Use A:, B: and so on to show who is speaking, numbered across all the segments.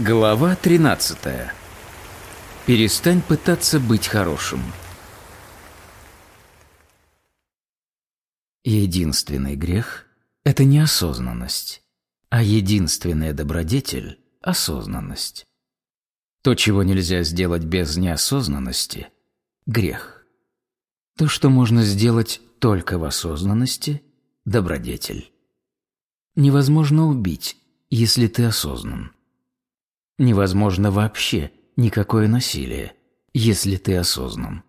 A: Глава 13. Перестань пытаться быть хорошим. Единственный грех – это неосознанность, а единственная добродетель – осознанность. То, чего нельзя сделать без неосознанности – грех. То, что можно сделать только в осознанности – добродетель. Невозможно убить, если ты осознан. Невозможно вообще никакое насилие, если ты осознан.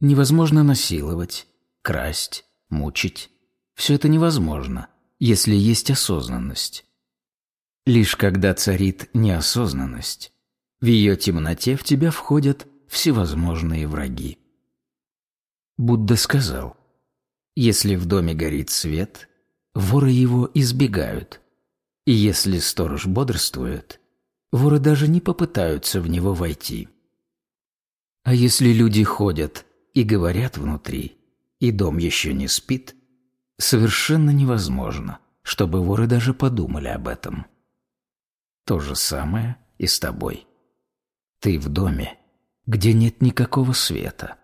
A: Невозможно насиловать, красть, мучить. Все это невозможно, если есть осознанность. Лишь когда царит неосознанность, в ее темноте в тебя входят всевозможные враги. Будда сказал, если в доме горит свет, воры его избегают, и если сторож бодрствует – воры даже не попытаются в него войти. А если люди ходят и говорят внутри, и дом еще не спит, совершенно невозможно, чтобы воры даже подумали об этом. То же самое и с тобой. Ты в доме, где нет никакого света.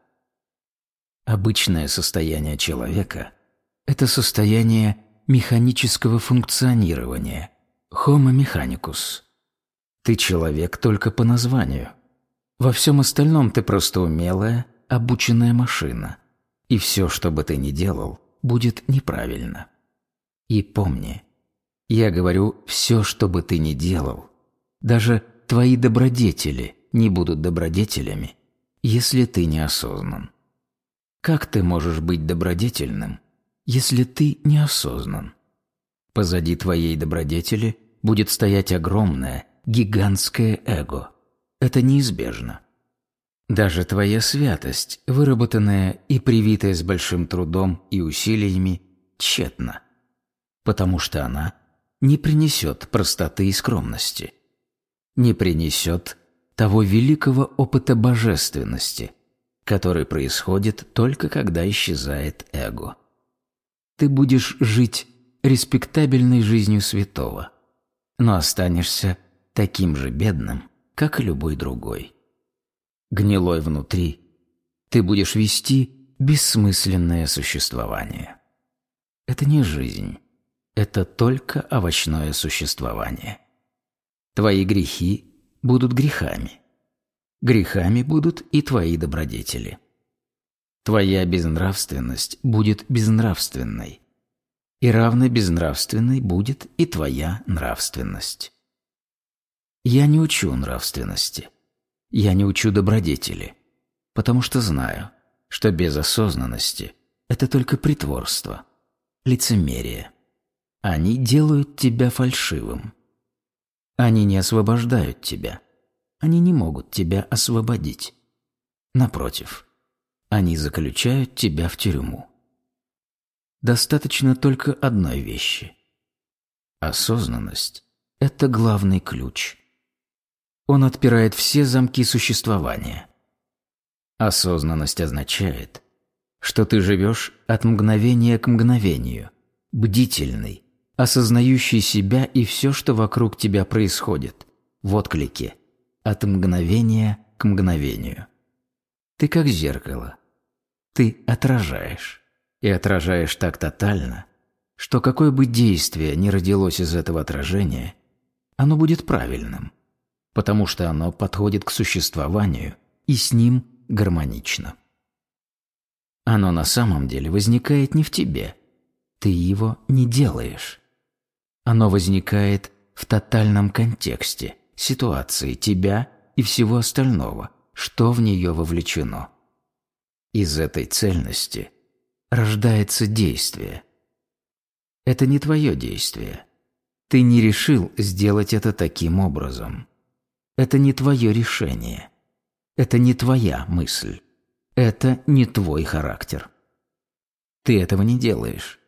A: Обычное состояние человека – это состояние механического функционирования – homo mechanicus – ты человек только по названию. Во всем остальном ты просто умелая, обученная машина. И все, что бы ты ни делал, будет неправильно. И помни, я говорю все, что бы ты ни делал. Даже твои добродетели не будут добродетелями, если ты не осознан. Как ты можешь быть добродетельным, если ты не осознан? Позади твоей добродетели будет стоять огромная, гигантское эго. Это неизбежно. Даже твоя святость, выработанная и привитая с большим трудом и усилиями, тщетна, потому что она не принесет простоты и скромности, не принесет того великого опыта божественности, который происходит только когда исчезает эго. Ты будешь жить респектабельной жизнью святого, но останешься таким же бедным, как и любой другой. Гнилой внутри, ты будешь вести бессмысленное существование. Это не жизнь, это только овощное существование. Твои грехи будут грехами. Грехами будут и твои добродетели. Твоя безнравственность будет безнравственной. И равно безнравственной будет и твоя нравственность. Я не учу нравственности. Я не учу добродетели. Потому что знаю, что без осознанности это только притворство, лицемерие. Они делают тебя фальшивым. Они не освобождают тебя. Они не могут тебя освободить. Напротив, они заключают тебя в тюрьму. Достаточно только одной вещи. Осознанность – это главный ключ – он отпирает все замки существования. Осознанность означает, что ты живешь от мгновения к мгновению, бдительный, осознающий себя и все, что вокруг тебя происходит, в отклике, от мгновения к мгновению. Ты как зеркало. Ты отражаешь. И отражаешь так тотально, что какое бы действие ни родилось из этого отражения, оно будет правильным – потому что оно подходит к существованию и с ним гармонично. Оно на самом деле возникает не в тебе. Ты его не делаешь. Оно возникает в тотальном контексте, ситуации тебя и всего остального, что в нее вовлечено. Из этой цельности рождается действие. Это не твое действие. Ты не решил сделать это таким образом. Это не твое решение. Это не твоя мысль. Это не твой характер. Ты этого не делаешь.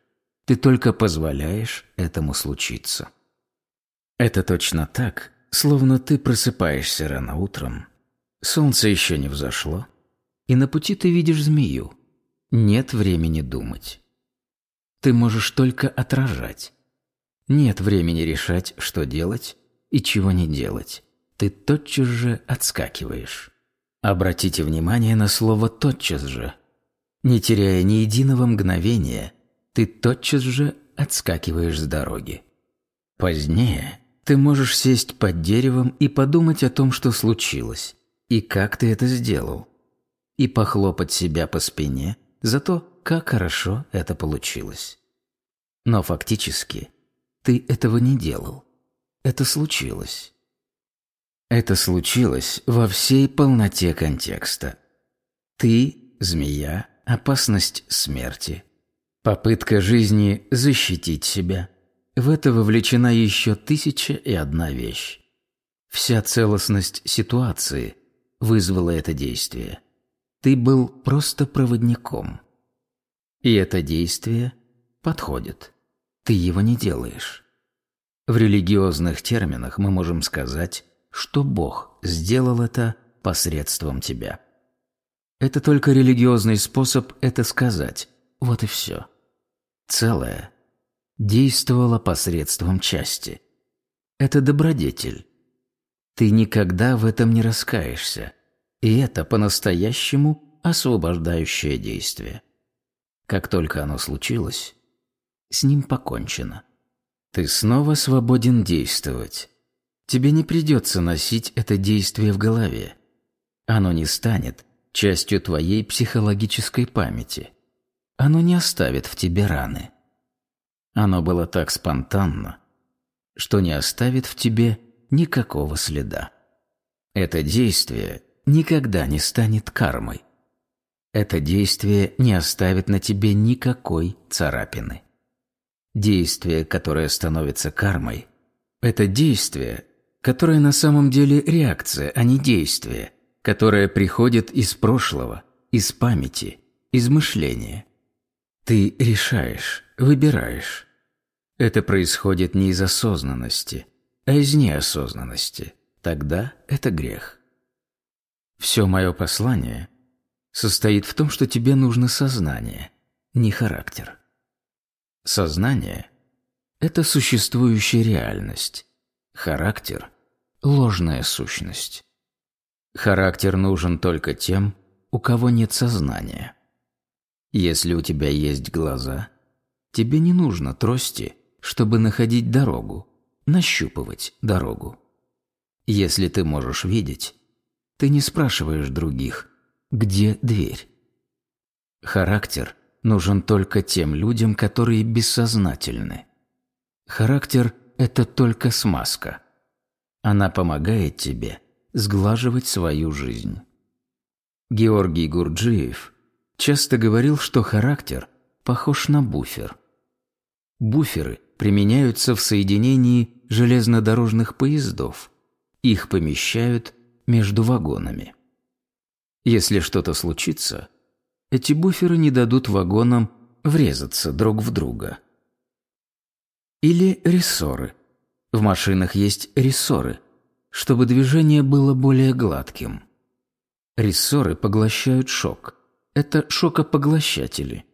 A: Ты только позволяешь этому случиться. Это точно так, словно ты просыпаешься рано утром, солнце еще не взошло, и на пути ты видишь змею. Нет времени думать. Ты можешь только отражать. Нет времени решать, что делать, и чего не делать, ты тотчас же отскакиваешь. Обратите внимание на слово «тотчас же». Не теряя ни единого мгновения, ты тотчас же отскакиваешь с дороги. Позднее ты можешь сесть под деревом и подумать о том, что случилось, и как ты это сделал, и похлопать себя по спине за то, как хорошо это получилось. Но фактически ты этого не делал. Это случилось. Это случилось во всей полноте контекста. Ты, змея, опасность смерти, попытка жизни защитить себя. В это вовлечена еще тысяча и одна вещь. Вся целостность ситуации вызвала это действие. Ты был просто проводником. И это действие подходит. Ты его не делаешь. В религиозных терминах мы можем сказать, что Бог сделал это посредством тебя. Это только религиозный способ это сказать. Вот и все. Целое действовало посредством части. Это добродетель. Ты никогда в этом не раскаешься. И это по-настоящему освобождающее действие. Как только оно случилось, с ним покончено. Ты снова свободен действовать. Тебе не придется носить это действие в голове. Оно не станет частью твоей психологической памяти. Оно не оставит в тебе раны. Оно было так спонтанно, что не оставит в тебе никакого следа. Это действие никогда не станет кармой. Это действие не оставит на тебе никакой царапины. Действие, которое становится кармой, это действие, которое на самом деле реакция, а не действие, которое приходит из прошлого, из памяти, из мышления. Ты решаешь, выбираешь. Это происходит не из осознанности, а из неосознанности. Тогда это грех. Все мое послание состоит в том, что тебе нужно сознание, не характер. Сознание – это существующая реальность. Характер – ложная сущность. Характер нужен только тем, у кого нет сознания. Если у тебя есть глаза, тебе не нужно трости, чтобы находить дорогу, нащупывать дорогу. Если ты можешь видеть, ты не спрашиваешь других, где дверь. Характер – нужен только тем людям, которые бессознательны. Характер – это только смазка. Она помогает тебе сглаживать свою жизнь. Георгий Гурджиев часто говорил, что характер похож на буфер. Буферы применяются в соединении железнодорожных поездов. Их помещают между вагонами. Если что-то случится – эти буферы не дадут вагонам врезаться друг в друга. Или рессоры. В машинах есть рессоры, чтобы движение было более гладким. Рессоры поглощают шок. Это шокопоглощатели.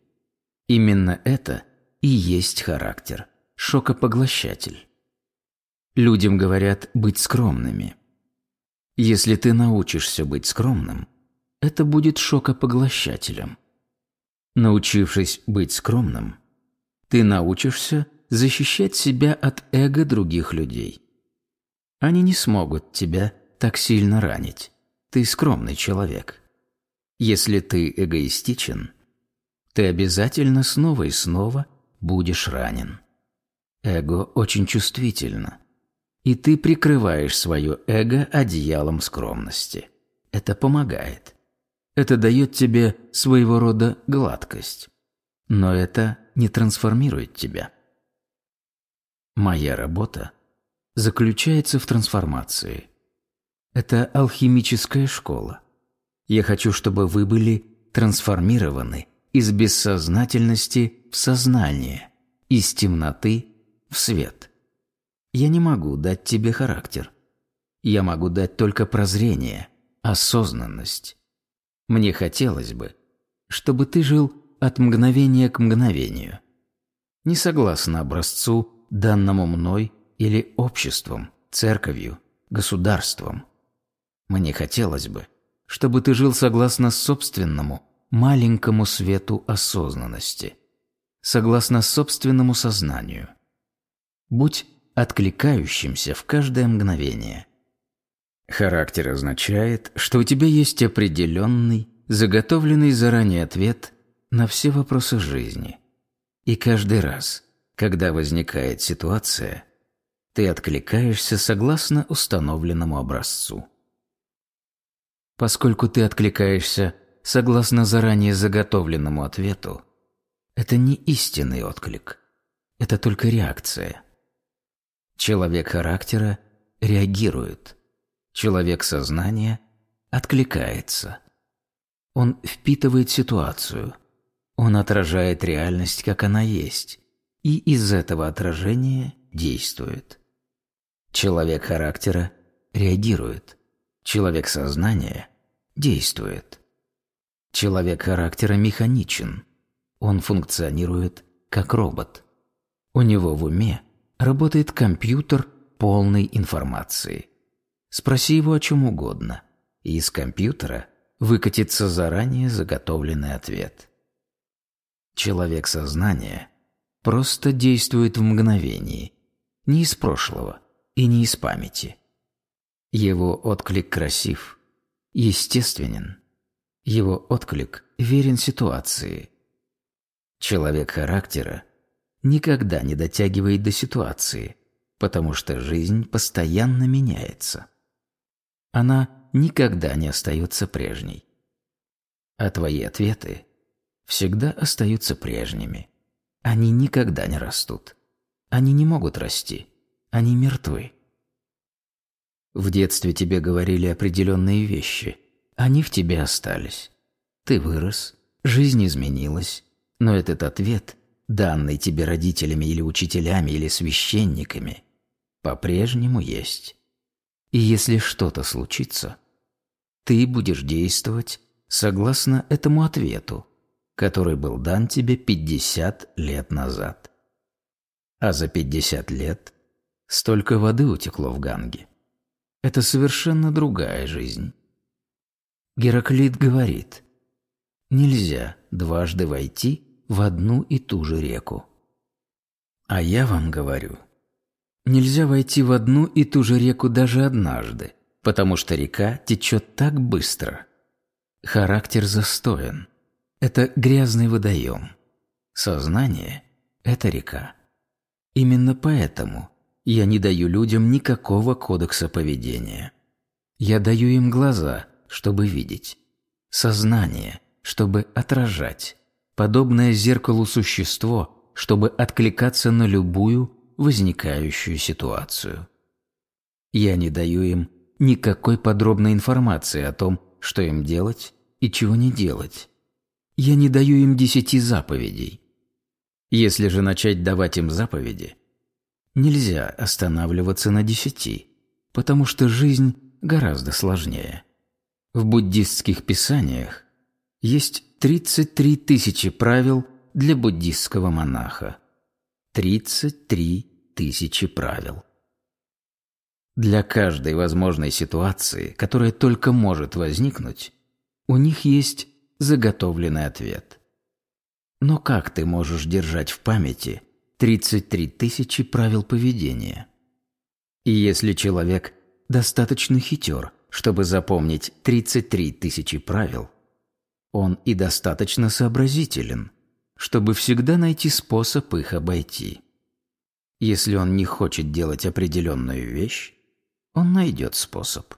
A: Именно это и есть характер. Шокопоглощатель. Людям говорят быть скромными. Если ты научишься быть скромным, это будет шокопоглощателем. Научившись быть скромным, ты научишься защищать себя от эго других людей. Они не смогут тебя так сильно ранить. Ты скромный человек. Если ты эгоистичен, ты обязательно снова и снова будешь ранен. Эго очень чувствительно, и ты прикрываешь свое эго одеялом скромности. Это помогает. Это дает тебе своего рода гладкость. Но это не трансформирует тебя. Моя работа заключается в трансформации. Это алхимическая школа. Я хочу, чтобы вы были трансформированы из бессознательности в сознание, из темноты в свет. Я не могу дать тебе характер. Я могу дать только прозрение, осознанность. Мне хотелось бы, чтобы ты жил от мгновения к мгновению. Не согласно образцу, данному мной или обществом, церковью, государством. Мне хотелось бы, чтобы ты жил согласно собственному, маленькому свету осознанности, согласно собственному сознанию. Будь откликающимся в каждое мгновение. Характер означает, что у тебя есть определенный, заготовленный заранее ответ на все вопросы жизни. И каждый раз, когда возникает ситуация, ты откликаешься согласно установленному образцу. Поскольку ты откликаешься согласно заранее заготовленному ответу, это не истинный отклик, это только реакция. Человек характера реагирует, человек сознания откликается. Он впитывает ситуацию, он отражает реальность, как она есть, и из этого отражения действует. Человек характера реагирует, человек сознания действует. Человек характера механичен. Он функционирует как робот. У него в уме работает компьютер полной информации. Спроси его о чем угодно, и из компьютера выкатится заранее заготовленный ответ. Человек сознания просто действует в мгновении, не из прошлого и не из памяти. Его отклик красив, естественен, его отклик верен ситуации. Человек характера никогда не дотягивает до ситуации, потому что жизнь постоянно меняется. Она никогда не остается прежней. А твои ответы всегда остаются прежними. Они никогда не растут. Они не могут расти. Они мертвы. В детстве тебе говорили определенные вещи – они в тебе остались. Ты вырос, жизнь изменилась, но этот ответ, данный тебе родителями или учителями или священниками, по-прежнему есть. И если что-то случится, ты будешь действовать согласно этому ответу, который был дан тебе 50 лет назад. А за 50 лет столько воды утекло в Ганге. Это совершенно другая жизнь. Гераклит говорит, нельзя дважды войти в одну и ту же реку. А я вам говорю, нельзя войти в одну и ту же реку даже однажды, потому что река течет так быстро. Характер застоен. Это грязный водоем. Сознание – это река. Именно поэтому я не даю людям никакого кодекса поведения. Я даю им глаза – чтобы видеть, сознание, чтобы отражать, подобное зеркалу существо, чтобы откликаться на любую возникающую ситуацию. Я не даю им никакой подробной информации о том, что им делать и чего не делать. Я не даю им десяти заповедей. Если же начать давать им заповеди, нельзя останавливаться на десяти, потому что жизнь гораздо сложнее. В буддистских писаниях есть 33 тысячи правил для буддистского монаха. 33 тысячи правил. Для каждой возможной ситуации, которая только может возникнуть, у них есть заготовленный ответ. Но как ты можешь держать в памяти 33 тысячи правил поведения? И если человек достаточно хитер – чтобы запомнить 33 тысячи правил, он и достаточно сообразителен, чтобы всегда найти способ их обойти. Если он не хочет делать определенную вещь, он найдет способ.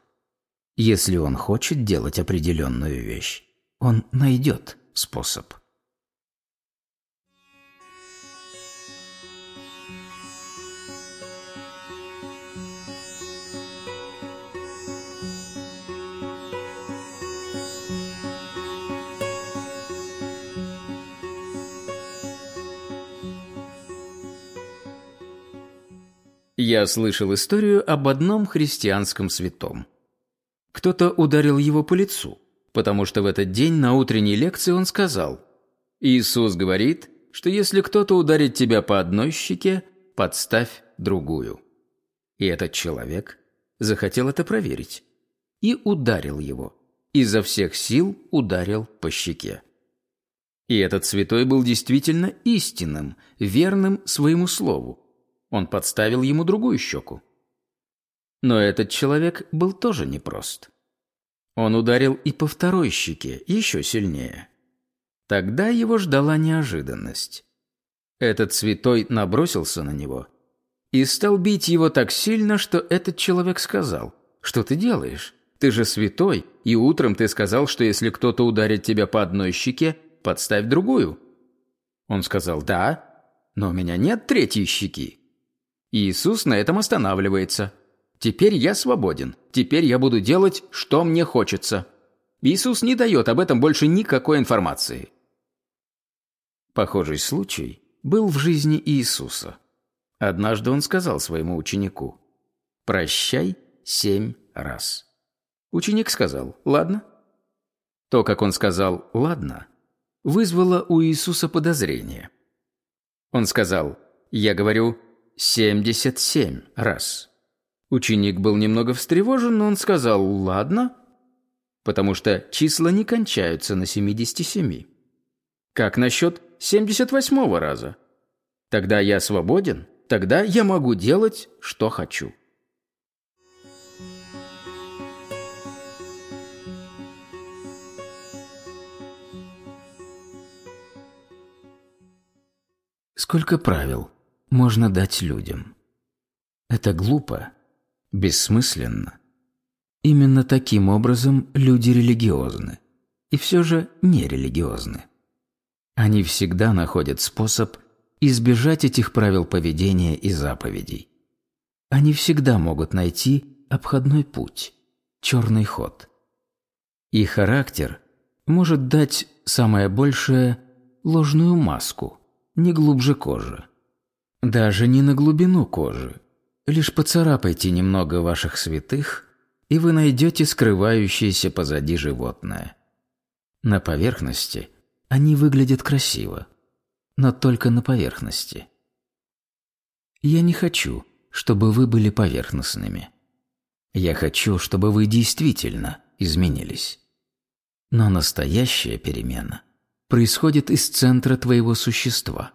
A: Если он хочет делать определенную вещь, он найдет способ. Я слышал историю об одном христианском святом. Кто-то ударил его по лицу, потому что в этот день на утренней лекции он сказал «Иисус говорит, что если кто-то ударит тебя по одной щеке, подставь другую». И этот человек захотел это проверить и ударил его. Изо всех сил ударил по щеке. И этот святой был действительно истинным, верным своему слову. Он подставил ему другую щеку. Но этот человек был тоже непрост. Он ударил и по второй щеке, еще сильнее. Тогда его ждала неожиданность. Этот святой набросился на него и стал бить его так сильно, что этот человек сказал, «Что ты делаешь? Ты же святой, и утром ты сказал, что если кто-то ударит тебя по одной щеке, подставь другую». Он сказал, «Да, но у меня нет третьей щеки». Иисус на этом останавливается – Теперь я свободен. Теперь я буду делать, что мне хочется. Иисус не дает об этом больше никакой информации. Похожий случай был в жизни Иисуса. Однажды он сказал своему ученику «Прощай семь раз». Ученик сказал «Ладно». То, как он сказал «Ладно», вызвало у Иисуса подозрение. Он сказал «Я говорю семьдесят семь раз». Ученик был немного встревожен, но он сказал «Ладно», потому что числа не кончаются на 77. Как насчет 78 раза? Тогда я свободен, тогда я могу делать, что хочу. Сколько правил можно дать людям? Это глупо бессмысленно. Именно таким образом люди религиозны. И все же нерелигиозны. Они всегда находят способ избежать этих правил поведения и заповедей. Они всегда могут найти обходной путь, черный ход. И характер может дать самое большее ложную маску, не глубже кожи. Даже не на глубину кожи, Лишь поцарапайте немного ваших святых, и вы найдете скрывающееся позади животное. На поверхности они выглядят красиво, но только на поверхности. Я не хочу, чтобы вы были поверхностными. Я хочу, чтобы вы действительно изменились. Но настоящая перемена происходит из центра твоего существа,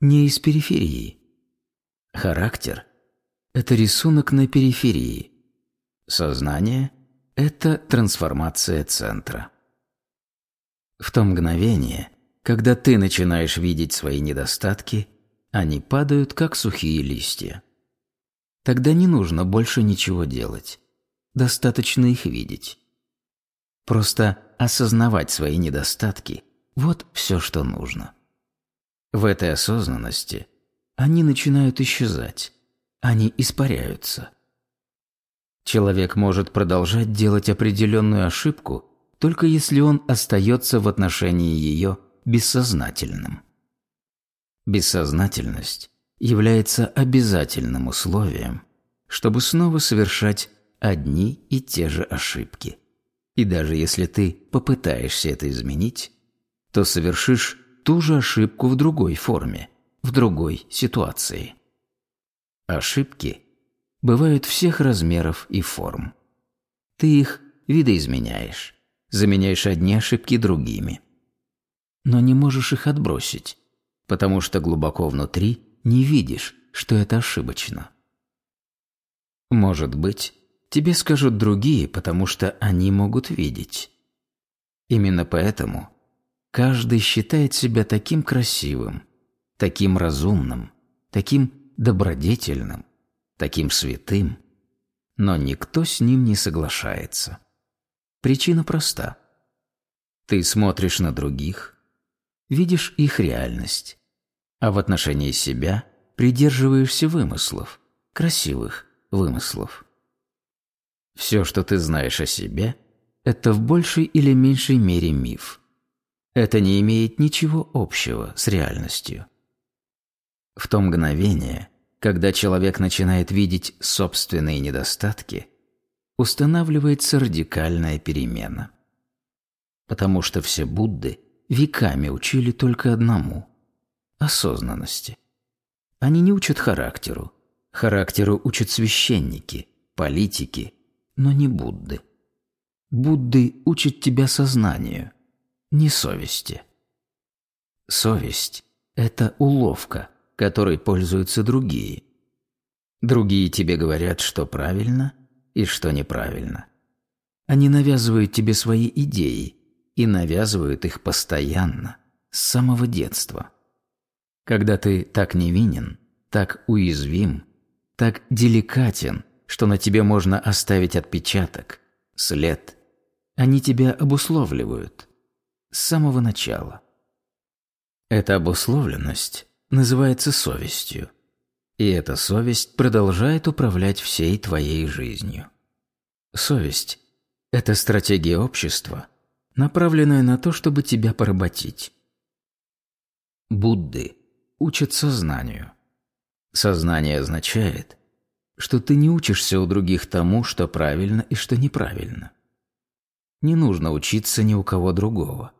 A: не из периферии. Характер – это рисунок на периферии. Сознание – это трансформация центра. В то мгновение, когда ты начинаешь видеть свои недостатки, они падают, как сухие листья. Тогда не нужно больше ничего делать. Достаточно их видеть. Просто осознавать свои недостатки – вот все, что нужно. В этой осознанности они начинают исчезать, они испаряются. Человек может продолжать делать определенную ошибку, только если он остается в отношении ее бессознательным. Бессознательность является обязательным условием, чтобы снова совершать одни и те же ошибки. И даже если ты попытаешься это изменить, то совершишь ту же ошибку в другой форме, в другой ситуации. Ошибки бывают всех размеров и форм. Ты их видоизменяешь, заменяешь одни ошибки другими. Но не можешь их отбросить, потому что глубоко внутри не видишь, что это ошибочно. Может быть, тебе скажут другие, потому что они могут видеть. Именно поэтому каждый считает себя таким красивым, таким разумным, таким добродетельным, таким святым, но никто с ним не соглашается. Причина проста. Ты смотришь на других, видишь их реальность, а в отношении себя придерживаешься вымыслов, красивых вымыслов. Все, что ты знаешь о себе, это в большей или меньшей мере миф. Это не имеет ничего общего с реальностью. В то мгновение, когда человек начинает видеть собственные недостатки, устанавливается радикальная перемена. Потому что все Будды веками учили только одному – осознанности. Они не учат характеру, Характеру учат священники, политики, но не Будды. Будды учат тебя сознанию, не совести. Совесть – это уловка, которой пользуются другие. Другие тебе говорят, что правильно и что неправильно. Они навязывают тебе свои идеи и навязывают их постоянно, с самого детства. Когда ты так невинен, так уязвим, так деликатен, что на тебе можно оставить отпечаток, след, они тебя обусловливают с самого начала. Эта обусловленность называется совестью, и эта совесть продолжает управлять всей твоей жизнью. Совесть – это стратегия общества, направленная на то, чтобы тебя поработить. Будды учат сознанию. Сознание означает, что ты не учишься у других тому, что правильно и что неправильно. Не нужно учиться ни у кого другого.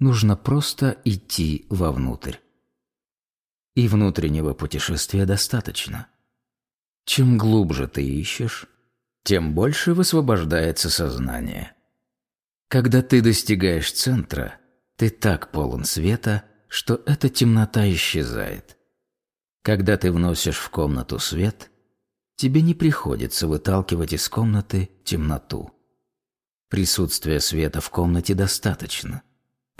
A: Нужно просто идти вовнутрь. И внутреннего путешествия достаточно. Чем глубже ты ищешь, тем больше высвобождается сознание. Когда ты достигаешь центра, ты так полон света, что эта темнота исчезает. Когда ты вносишь в комнату свет, тебе не приходится выталкивать из комнаты темноту. Присутствия света в комнате достаточно,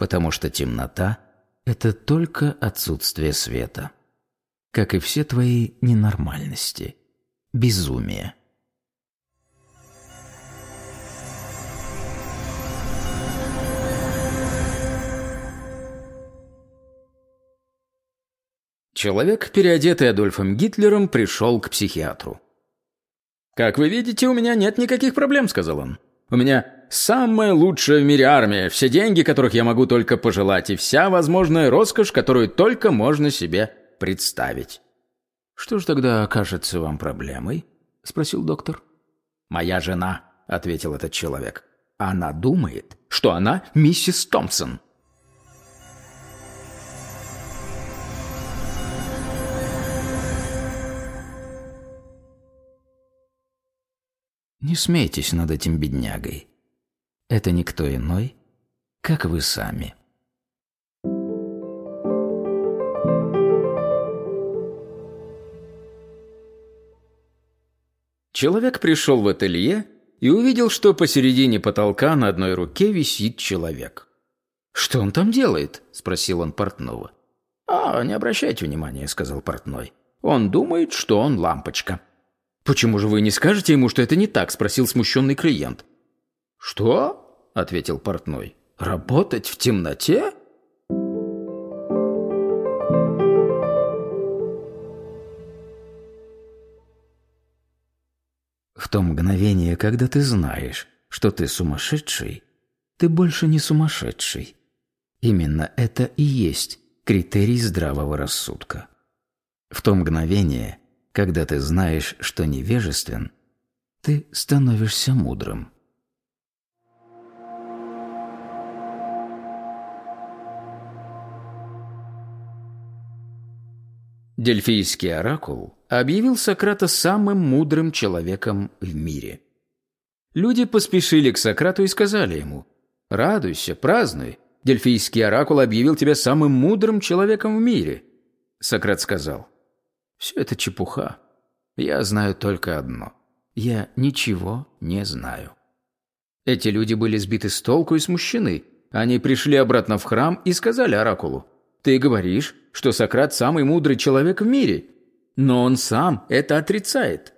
A: потому что темнота – это только отсутствие света. Как и все твои ненормальности, безумие –
B: Человек, переодетый Адольфом Гитлером, пришел к психиатру. «Как вы видите, у меня нет никаких проблем», — сказал он. «У меня самая лучшая в мире армия, все деньги, которых я могу только пожелать, и вся возможная роскошь, которую только можно себе представить».
A: «Что ж тогда окажется вам проблемой?» — спросил доктор.
B: «Моя жена», — ответил этот человек. «Она думает, что она миссис Томпсон».
A: Не смейтесь над этим беднягой. Это никто иной, как вы сами.
B: Человек пришел в ателье и увидел, что посередине потолка на одной руке висит человек.
A: «Что он там делает?» – спросил он портного.
B: «А, не обращайте внимания», – сказал портной. «Он думает, что он лампочка».
A: «Почему же вы не скажете ему, что это не так?» – спросил смущенный клиент.
B: «Что?» – ответил портной. «Работать в темноте?»
A: В то мгновение, когда ты знаешь, что ты сумасшедший, ты больше не сумасшедший. Именно это и есть критерий здравого рассудка. В то мгновение, когда ты знаешь, что невежествен, ты становишься мудрым.
B: Дельфийский оракул объявил Сократа самым мудрым человеком в мире. Люди поспешили к Сократу и сказали ему «Радуйся, празднуй, Дельфийский оракул объявил тебя самым мудрым человеком в мире». Сократ сказал все это чепуха. Я знаю только одно. Я ничего не знаю. Эти люди были сбиты с толку и смущены. Они пришли обратно в храм и сказали оракулу, «Ты говоришь, что Сократ самый мудрый человек в мире, но он сам это отрицает.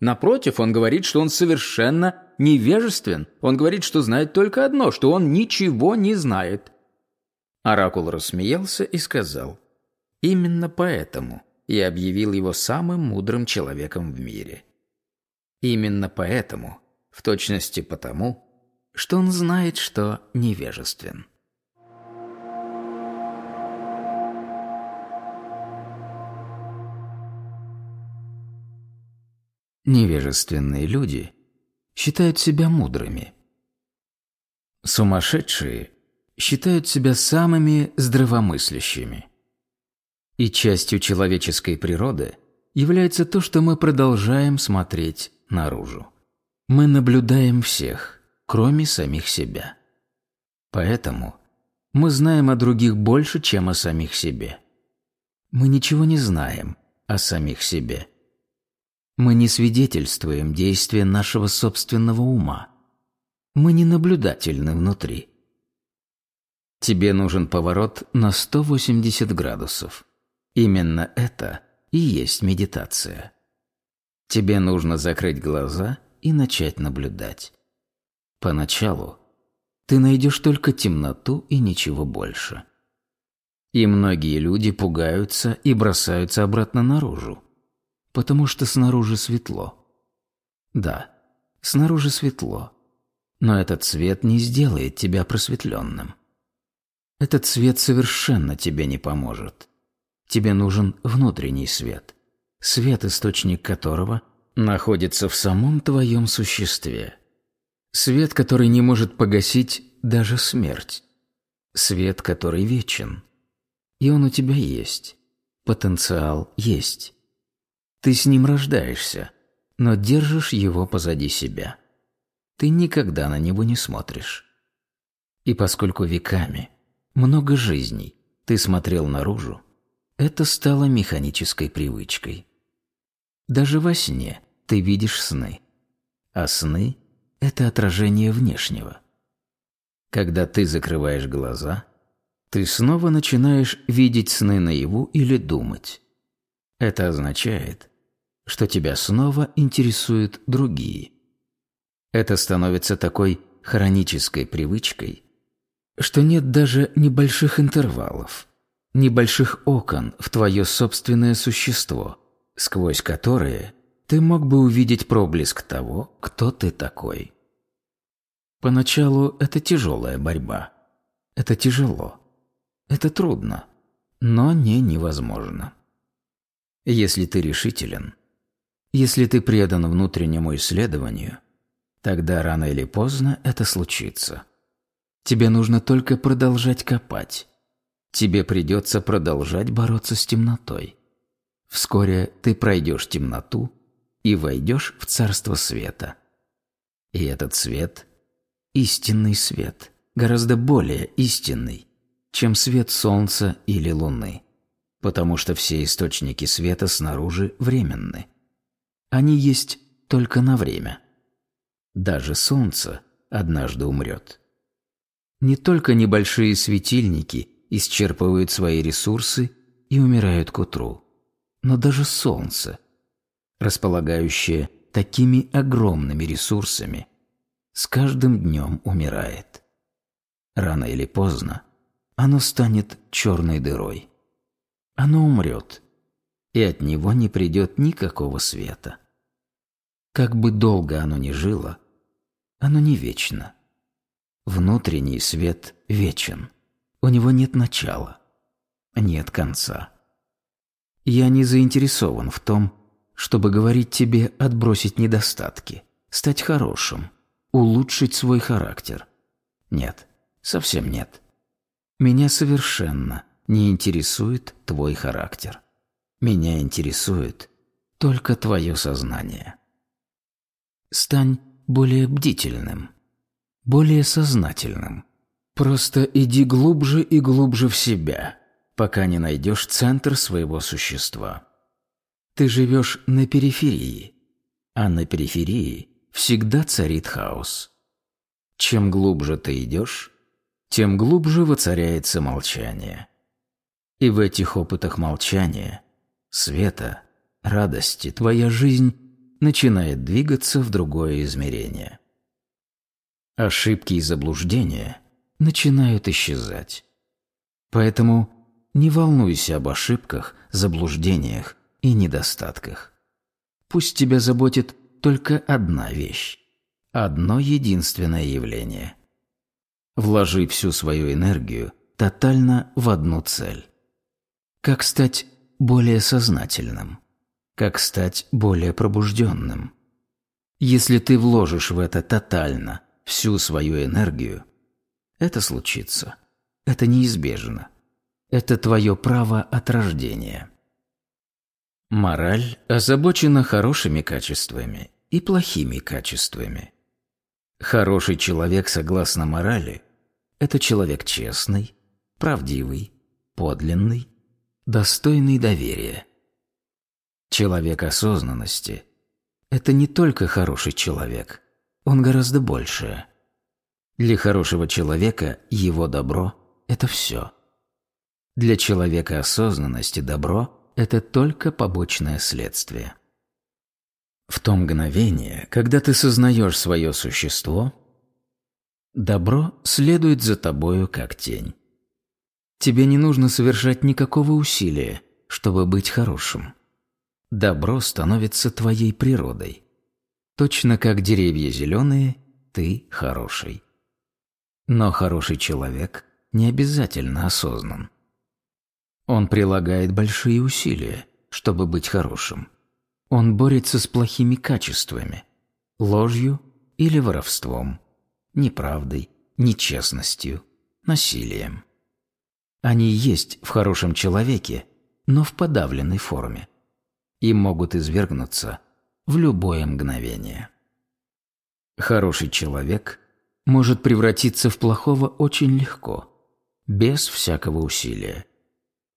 B: Напротив, он говорит, что он совершенно невежествен. Он говорит, что знает только одно, что он ничего не знает». Оракул рассмеялся и сказал, «Именно поэтому и объявил его самым мудрым человеком в мире. Именно поэтому, в точности потому, что он знает, что невежествен.
A: Невежественные люди считают себя мудрыми. Сумасшедшие считают себя самыми здравомыслящими – и частью человеческой природы является то, что мы продолжаем смотреть наружу. Мы наблюдаем всех, кроме самих себя. Поэтому мы знаем о других больше, чем о самих себе. Мы ничего не знаем о самих себе. Мы не свидетельствуем действия нашего собственного ума. Мы не наблюдательны внутри. Тебе нужен поворот на 180 градусов. Именно это и есть медитация. Тебе нужно закрыть глаза и начать наблюдать. Поначалу ты найдешь только темноту и ничего больше. И многие люди пугаются и бросаются обратно наружу, потому что снаружи светло. Да, снаружи светло, но этот свет не сделает тебя просветленным. Этот свет совершенно тебе не поможет. Тебе нужен внутренний свет, свет, источник которого находится в самом твоем существе. Свет, который не может погасить даже смерть. Свет, который вечен. И он у тебя есть. Потенциал есть. Ты с ним рождаешься, но держишь его позади себя. Ты никогда на него не смотришь. И поскольку веками, много жизней, ты смотрел наружу, это стало механической привычкой. Даже во сне ты видишь сны. А сны – это отражение внешнего. Когда ты закрываешь глаза, ты снова начинаешь видеть сны наяву или думать. Это означает, что тебя снова интересуют другие. Это становится такой хронической привычкой, что нет даже небольших интервалов – небольших окон в твое собственное существо, сквозь которые ты мог бы увидеть проблеск того, кто ты такой. Поначалу это тяжелая борьба. Это тяжело. Это трудно, но не невозможно. Если ты решителен, если ты предан внутреннему исследованию, тогда рано или поздно это случится. Тебе нужно только продолжать копать, тебе придется продолжать бороться с темнотой. Вскоре ты пройдешь темноту и войдешь в царство света. И этот свет – истинный свет, гораздо более истинный, чем свет солнца или луны, потому что все источники света снаружи временны. Они есть только на время. Даже солнце однажды умрет. Не только небольшие светильники – исчерпывают свои ресурсы и умирают к утру. Но даже Солнце, располагающее такими огромными ресурсами, с каждым днем умирает. Рано или поздно оно станет черной дырой. Оно умрет, и от него не придет никакого света. Как бы долго оно ни жило, оно не вечно. Внутренний свет вечен. У него нет начала, нет конца. Я не заинтересован в том, чтобы говорить тебе отбросить недостатки, стать хорошим, улучшить свой характер. Нет, совсем нет. Меня совершенно не интересует твой характер. Меня интересует только твое сознание. Стань более бдительным, более сознательным – Просто иди глубже и глубже в себя, пока не найдешь центр своего существа. Ты живешь на периферии, а на периферии всегда царит хаос. Чем глубже ты идешь, тем глубже воцаряется молчание. И в этих опытах молчания, света, радости твоя жизнь начинает двигаться в другое измерение. Ошибки и заблуждения – начинают исчезать. Поэтому не волнуйся об ошибках, заблуждениях и недостатках. Пусть тебя заботит только одна вещь, одно единственное явление. Вложи всю свою энергию тотально в одну цель. Как стать более сознательным? Как стать более пробужденным? Если ты вложишь в это тотально всю свою энергию, это случится. Это неизбежно. Это твое право от рождения. Мораль озабочена хорошими качествами и плохими качествами. Хороший человек, согласно морали, это человек честный, правдивый, подлинный, достойный доверия. Человек осознанности – это не только хороший человек, он гораздо больше. Для хорошего человека его добро – это все. Для человека осознанности добро – это только побочное следствие. В то мгновение, когда ты сознаешь свое существо, добро следует за тобою как тень. Тебе не нужно совершать никакого усилия, чтобы быть хорошим. Добро становится твоей природой. Точно как деревья зеленые, ты хороший. Но хороший человек не обязательно осознан. Он прилагает большие усилия, чтобы быть хорошим. Он борется с плохими качествами, ложью или воровством, неправдой, нечестностью, насилием. Они есть в хорошем человеке, но в подавленной форме и могут извергнуться в любое мгновение. Хороший человек может превратиться в плохого очень легко, без всякого усилия,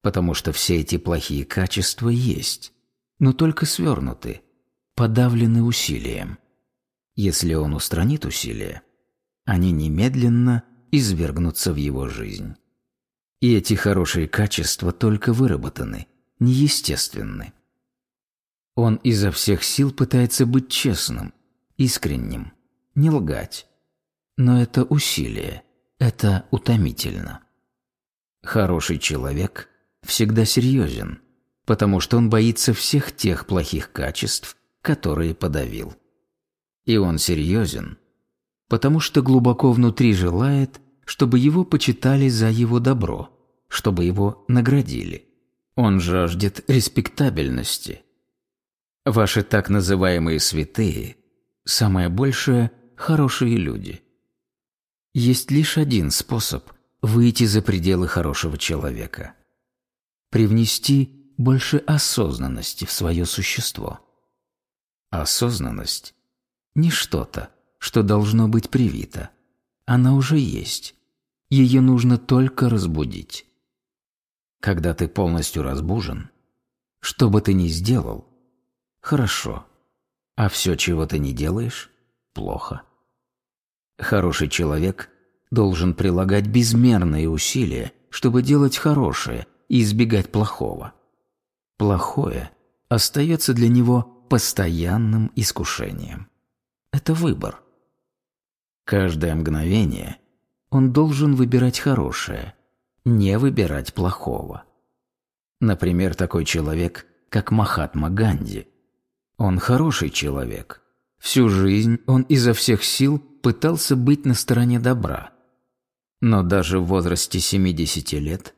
A: потому что все эти плохие качества есть, но только свернуты, подавлены усилием. Если он устранит усилия, они немедленно извергнутся в его жизнь. И эти хорошие качества только выработаны, неестественны. Он изо всех сил пытается быть честным, искренним, не лгать. Но это усилие, это утомительно. Хороший человек всегда серьезен, потому что он боится всех тех плохих качеств, которые подавил. И он серьезен, потому что глубоко внутри желает, чтобы его почитали за его добро, чтобы его наградили. Он жаждет респектабельности. Ваши так называемые святые – самое большее – хорошие люди. Есть лишь один способ выйти за пределы хорошего человека – привнести больше осознанности в свое существо. Осознанность – не что-то, что должно быть привито. Она уже есть. Ее нужно только разбудить. Когда ты полностью разбужен, что бы ты ни сделал, хорошо, а все, чего ты не делаешь, плохо. Хороший человек должен прилагать безмерные усилия, чтобы делать хорошее и избегать плохого плохое остается для него постоянным искушением. Это выбор. Каждое мгновение он должен выбирать хорошее, не выбирать плохого. Например, такой человек, как Махатма Ганди. Он хороший человек. Всю жизнь он изо всех сил пытался быть на стороне добра. Но даже в возрасте 70 лет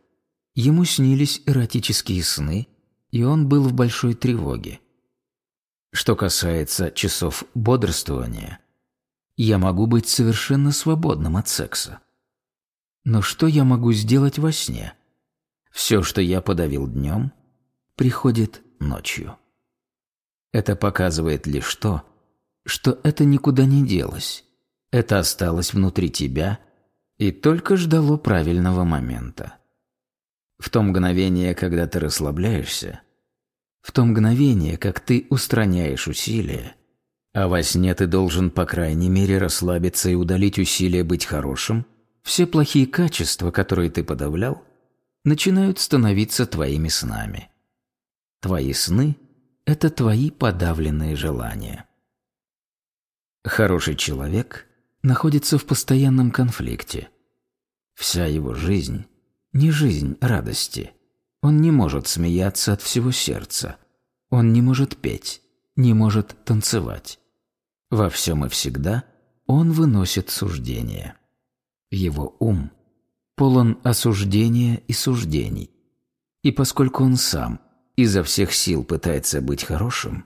A: ему снились эротические сны – и он был в большой тревоге. Что касается часов бодрствования, я могу быть совершенно свободным от секса. Но что я могу сделать во сне? Все, что я подавил днем, приходит ночью. Это показывает лишь то, что это никуда не делось. Это осталось внутри тебя и только ждало правильного момента. В то мгновение, когда ты расслабляешься, в то мгновение, как ты устраняешь усилия, а во сне ты должен, по крайней мере, расслабиться и удалить усилия быть хорошим, все плохие качества, которые ты подавлял, начинают становиться твоими снами. Твои сны – это твои подавленные желания. Хороший человек находится в постоянном конфликте. Вся его жизнь не жизнь радости. Он не может смеяться от всего сердца. Он не может петь, не может танцевать. Во всем и всегда он выносит суждение. Его ум полон осуждения и суждений. И поскольку он сам изо всех сил пытается быть хорошим,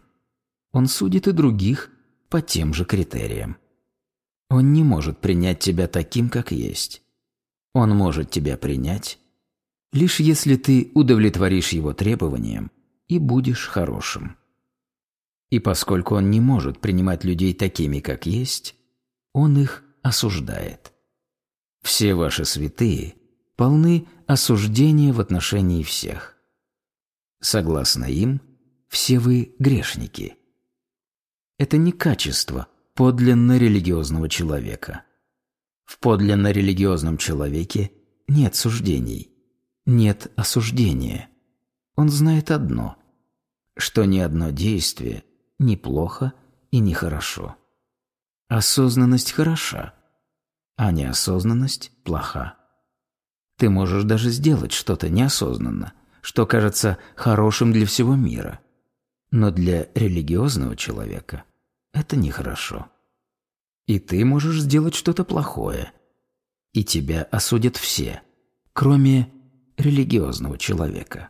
A: он судит и других по тем же критериям. Он не может принять тебя таким, как есть. Он может тебя принять, лишь если ты удовлетворишь его требованиям и будешь хорошим. И поскольку он не может принимать людей такими, как есть, он их осуждает. Все ваши святые полны осуждения в отношении всех. Согласно им, все вы грешники. Это не качество подлинно религиозного человека. В подлинно религиозном человеке нет суждений, нет осуждения. Он знает одно, что ни одно действие не плохо и не хорошо. Осознанность хороша, а неосознанность плоха. Ты можешь даже сделать что-то неосознанно, что кажется хорошим для всего мира. Но для религиозного человека это нехорошо. И ты можешь сделать что-то плохое, и тебя осудят все, кроме религиозного человека.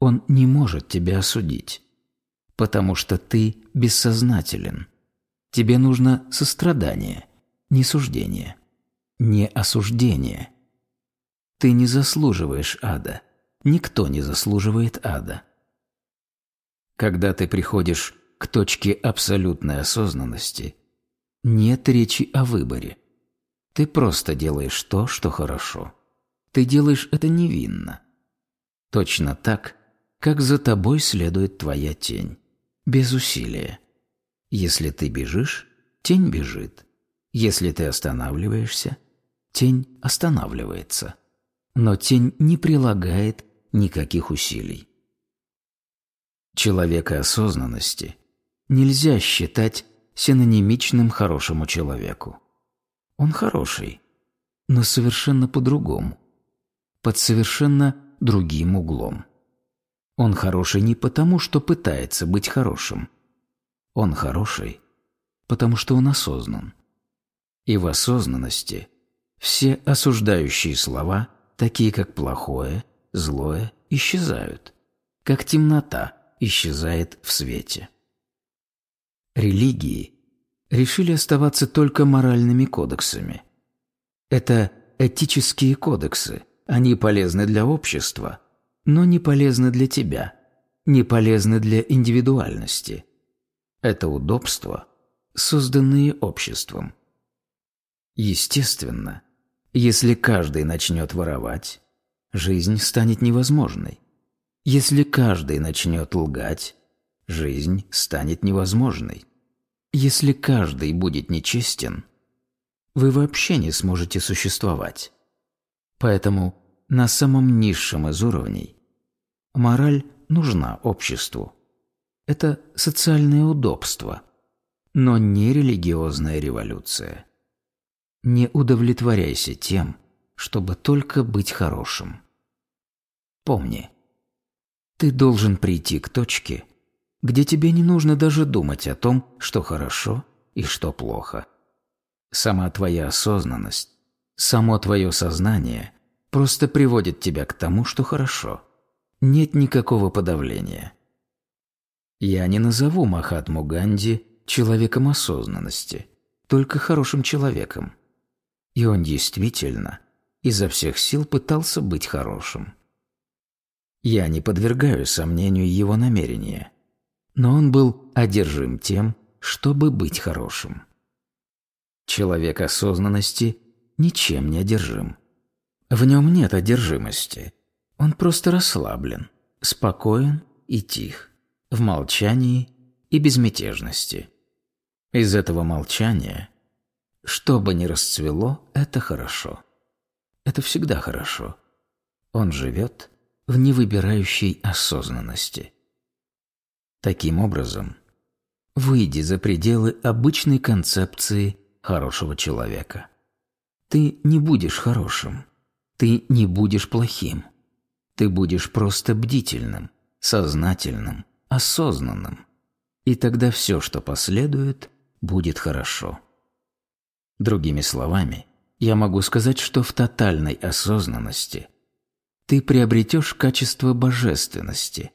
A: Он не может тебя осудить, потому что ты бессознателен. Тебе нужно сострадание, не суждение, не осуждение. Ты не заслуживаешь ада. Никто не заслуживает ада. Когда ты приходишь к точке абсолютной осознанности, нет речи о выборе. Ты просто делаешь то, что хорошо. Ты делаешь это невинно. Точно так, как за тобой следует твоя тень. Без усилия. Если ты бежишь, тень бежит. Если ты останавливаешься, тень останавливается. Но тень не прилагает никаких усилий. Человека осознанности нельзя считать синонимичным хорошему человеку. Он хороший, но совершенно по-другому, под совершенно другим углом. Он хороший не потому, что пытается быть хорошим. Он хороший, потому что он осознан. И в осознанности все осуждающие слова, такие как плохое, злое, исчезают, как темнота исчезает в свете. Религии решили оставаться только моральными кодексами. Это этические кодексы, они полезны для общества, но не полезны для тебя, не полезны для индивидуальности. Это удобства, созданные обществом. Естественно, если каждый начнет воровать, жизнь станет невозможной. Если каждый начнет лгать, жизнь станет невозможной. Если каждый будет нечестен, вы вообще не сможете существовать. Поэтому на самом низшем из уровней мораль нужна обществу. Это социальное удобство, но не религиозная революция. Не удовлетворяйся тем, чтобы только быть хорошим. Помни, ты должен прийти к точке, где тебе не нужно даже думать о том, что хорошо и что плохо. Сама твоя осознанность, само твое сознание просто приводит тебя к тому, что хорошо. Нет никакого подавления. Я не назову Махатму Ганди человеком осознанности, только хорошим человеком. И он действительно изо всех сил пытался быть хорошим. Я не подвергаю сомнению его намерения, но он был одержим тем, чтобы быть хорошим. Человек осознанности ничем не одержим. В нем нет одержимости. Он просто расслаблен, спокоен и тих, в молчании и безмятежности. Из этого молчания, что бы ни расцвело, это хорошо. Это всегда хорошо. Он живет в невыбирающей осознанности. Таким образом, выйди за пределы обычной концепции хорошего человека. Ты не будешь хорошим, ты не будешь плохим, ты будешь просто бдительным, сознательным, осознанным, и тогда все, что последует, будет хорошо. Другими словами, я могу сказать, что в тотальной осознанности ты приобретешь качество божественности.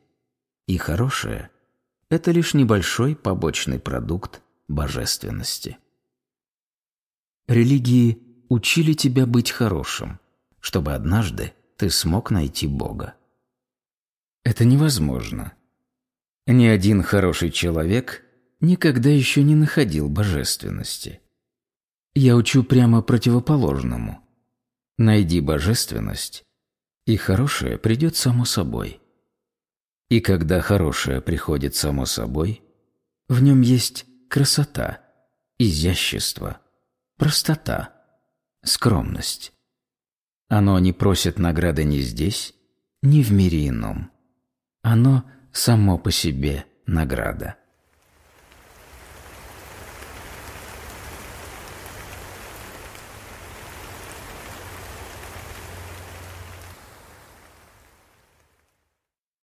A: И хорошее – это лишь небольшой побочный продукт божественности. Религии учили тебя быть хорошим, чтобы однажды ты смог найти Бога. Это невозможно. Ни один хороший человек никогда еще не находил божественности. Я учу прямо противоположному. Найди божественность, и хорошее придет само собой. И когда хорошее приходит само собой, в нем есть красота, изящество, простота, скромность. Оно не просит награды ни здесь, ни в мире ином. Оно само по себе награда.